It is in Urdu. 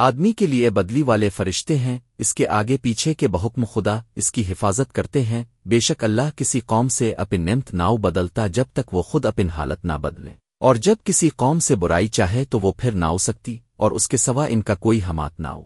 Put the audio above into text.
آدمی کے لیے بدلی والے فرشتے ہیں، اس کے آگے پیچھے کے بحکم خدا اس کی حفاظت کرتے ہیں، بے شک اللہ کسی قوم سے اپن نمت ناؤ بدلتا جب تک وہ خود اپن حالت نہ بدلے۔ اور جب کسی قوم سے برائی چاہے تو وہ پھر نہ ہو سکتی، اور اس کے سوا ان کا کوئی حمات نہ ہو۔